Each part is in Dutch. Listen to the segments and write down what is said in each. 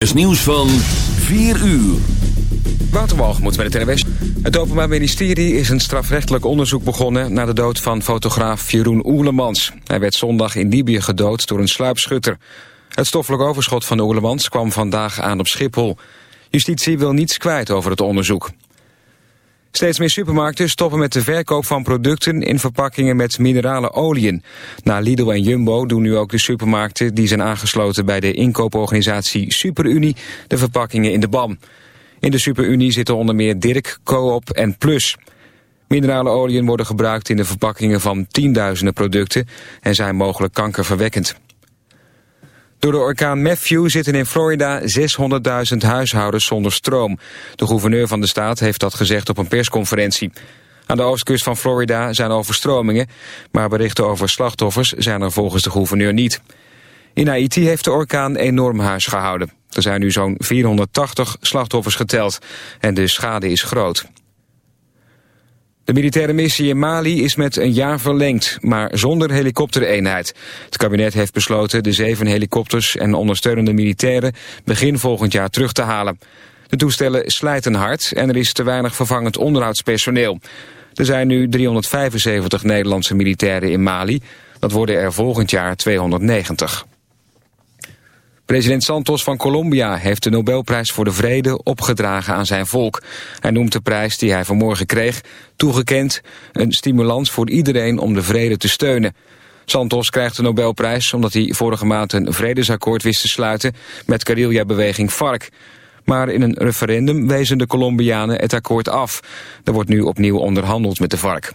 is nieuws van 4 uur. moet met het NWS. Het Openbaar Ministerie is een strafrechtelijk onderzoek begonnen... naar de dood van fotograaf Jeroen Oelemans. Hij werd zondag in Libië gedood door een sluipschutter. Het stoffelijk overschot van de Oelemans kwam vandaag aan op Schiphol. Justitie wil niets kwijt over het onderzoek. Steeds meer supermarkten stoppen met de verkoop van producten in verpakkingen met minerale oliën. Na Lidl en Jumbo doen nu ook de supermarkten die zijn aangesloten bij de inkooporganisatie Superunie de verpakkingen in de ban. In de Superunie zitten onder meer Dirk, Coop en Plus. Minerale oliën worden gebruikt in de verpakkingen van tienduizenden producten en zijn mogelijk kankerverwekkend. Door de orkaan Matthew zitten in Florida 600.000 huishoudens zonder stroom. De gouverneur van de staat heeft dat gezegd op een persconferentie. Aan de oostkust van Florida zijn overstromingen, maar berichten over slachtoffers zijn er volgens de gouverneur niet. In Haiti heeft de orkaan enorm huis gehouden. Er zijn nu zo'n 480 slachtoffers geteld en de schade is groot. De militaire missie in Mali is met een jaar verlengd, maar zonder helikoptereenheid. Het kabinet heeft besloten de zeven helikopters en ondersteunende militairen begin volgend jaar terug te halen. De toestellen slijten hard en er is te weinig vervangend onderhoudspersoneel. Er zijn nu 375 Nederlandse militairen in Mali. Dat worden er volgend jaar 290. President Santos van Colombia heeft de Nobelprijs voor de Vrede opgedragen aan zijn volk. Hij noemt de prijs die hij vanmorgen kreeg toegekend een stimulans voor iedereen om de vrede te steunen. Santos krijgt de Nobelprijs omdat hij vorige maand een vredesakkoord wist te sluiten met guerrilla-beweging FARC. Maar in een referendum wezen de Colombianen het akkoord af. Er wordt nu opnieuw onderhandeld met de FARC.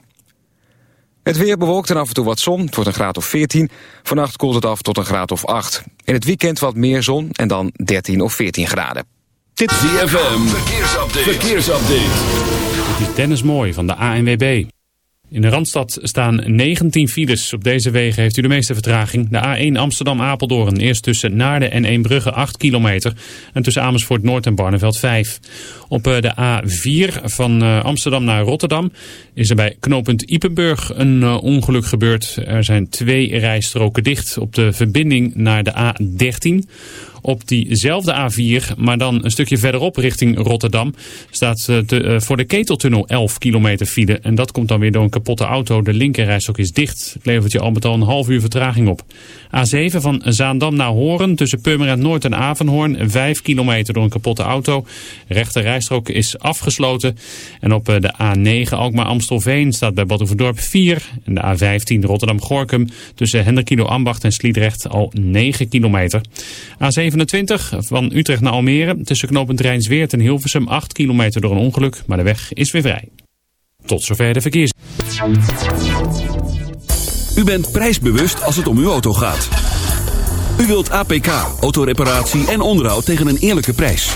Het weer bewolkt en af en toe wat zon. Het wordt een graad of 14. Vannacht koelt het af tot een graad of 8. In het weekend wat meer zon en dan 13 of 14 graden. Dit ZFM. Verkeersupdate. Verkeersupdate. Dit is Dennis Mooi van de ANWB. In de Randstad staan 19 files. Op deze wegen heeft u de meeste vertraging. De A1 Amsterdam-Apeldoorn. Eerst tussen Naarden en Eembrugge 8 kilometer. En tussen Amersfoort Noord en Barneveld 5. Op eh, de A4 van eh, Amsterdam naar Rotterdam is er bij knooppunt Ipenburg een eh, ongeluk gebeurd. Er zijn twee rijstroken dicht op de verbinding naar de A13. Op diezelfde A4, maar dan een stukje verderop richting Rotterdam, staat uh, voor de Keteltunnel 11 kilometer file. En dat komt dan weer door een kapotte auto. De linkerrijstok is dicht. Het levert je al met al een half uur vertraging op. A7 van Zaandam naar Horen tussen Purmerend Noord en Avenhoorn. 5 kilometer door een kapotte auto. Rechter rijstrook is afgesloten. En op de A9 Alkmaar-Amstelveen staat bij Badhoevedorp 4. En de A15 Rotterdam-Gorkum tussen Hendrikilo Ambacht en Sliedrecht al 9 kilometer. A7 van Utrecht naar Almere tussen knooppunt Rijnsweert en Hilversum 8 kilometer door een ongeluk, maar de weg is weer vrij. Tot zover de verkeers. U bent prijsbewust als het om uw auto gaat. U wilt APK, autoreparatie en onderhoud tegen een eerlijke prijs.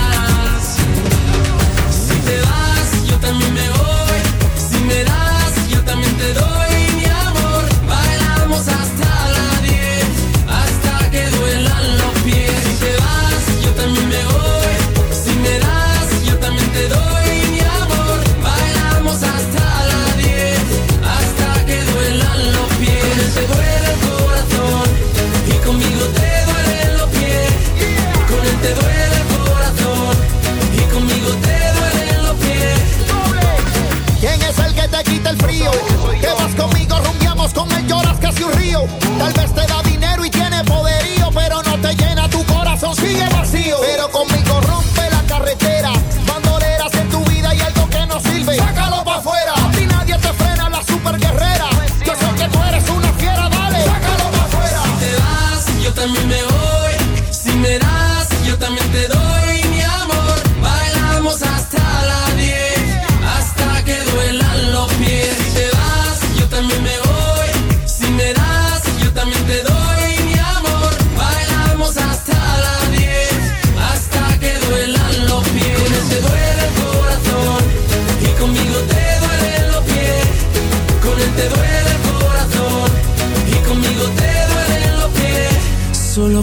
Con él lloras casi un río, tal vez te da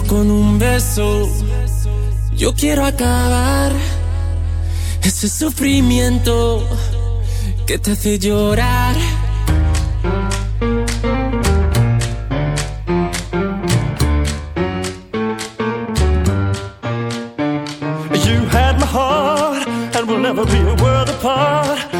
con un beso. Yo quiero acabar ese sufrimiento que te hace llorar. You had my heart and we'll never be a world apart.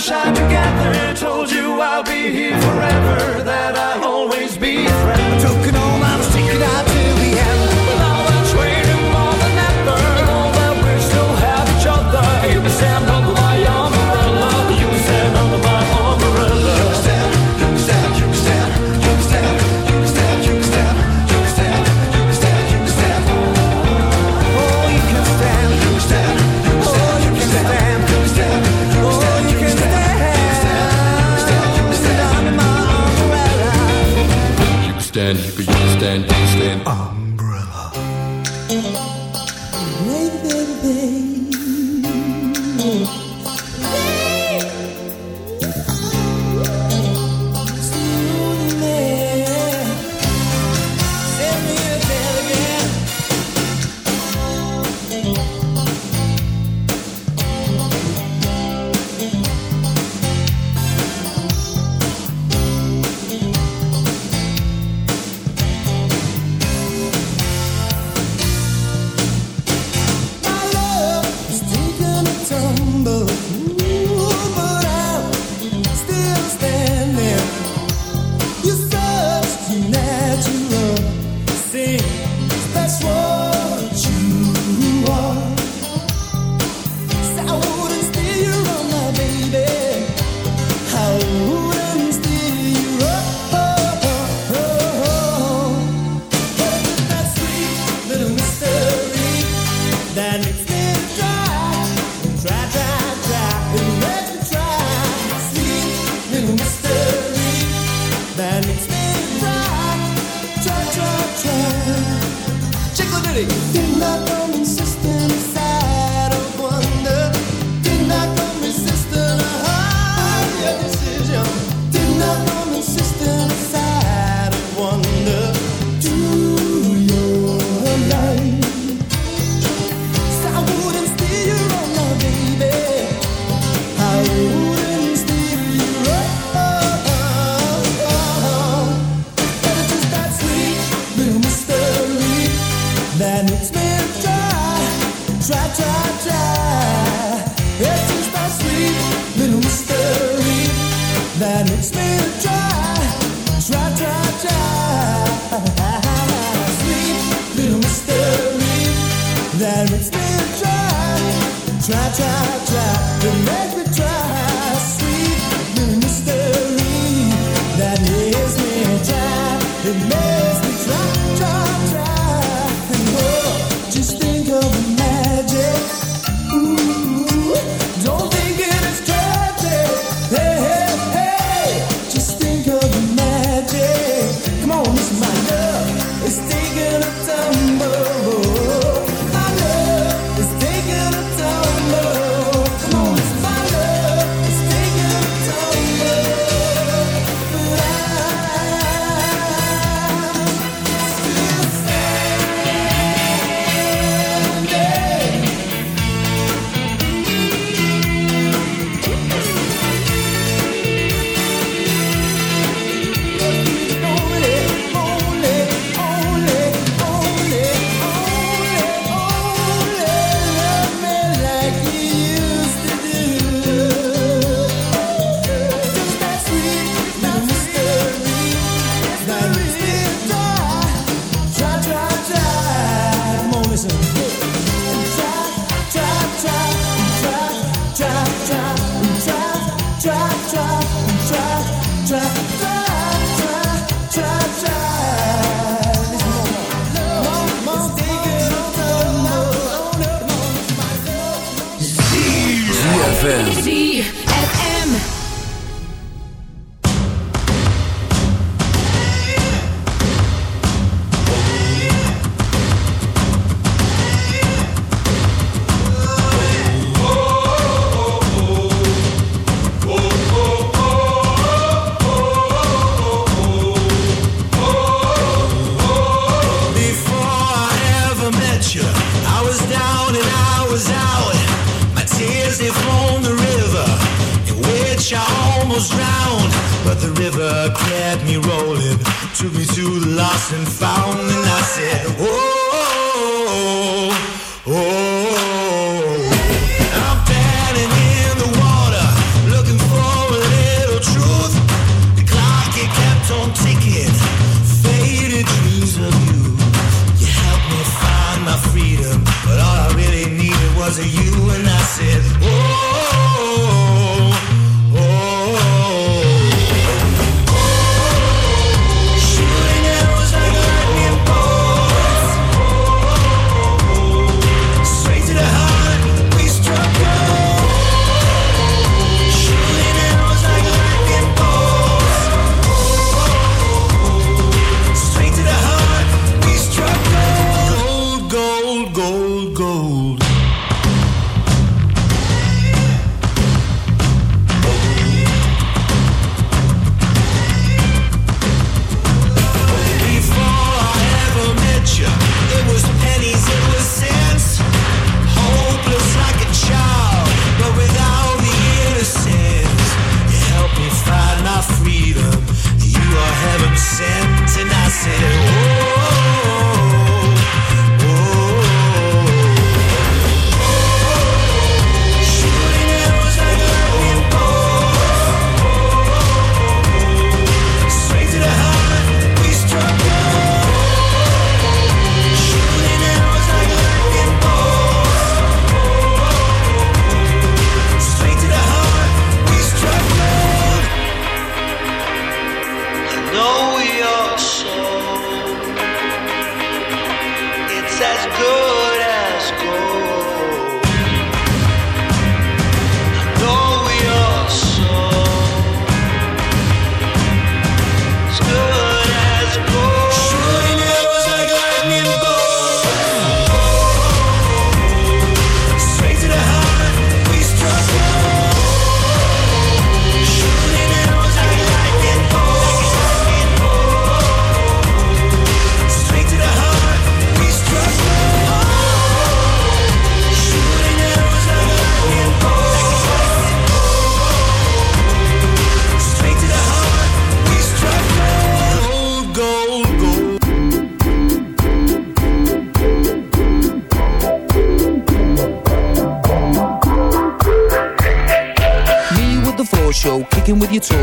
ocean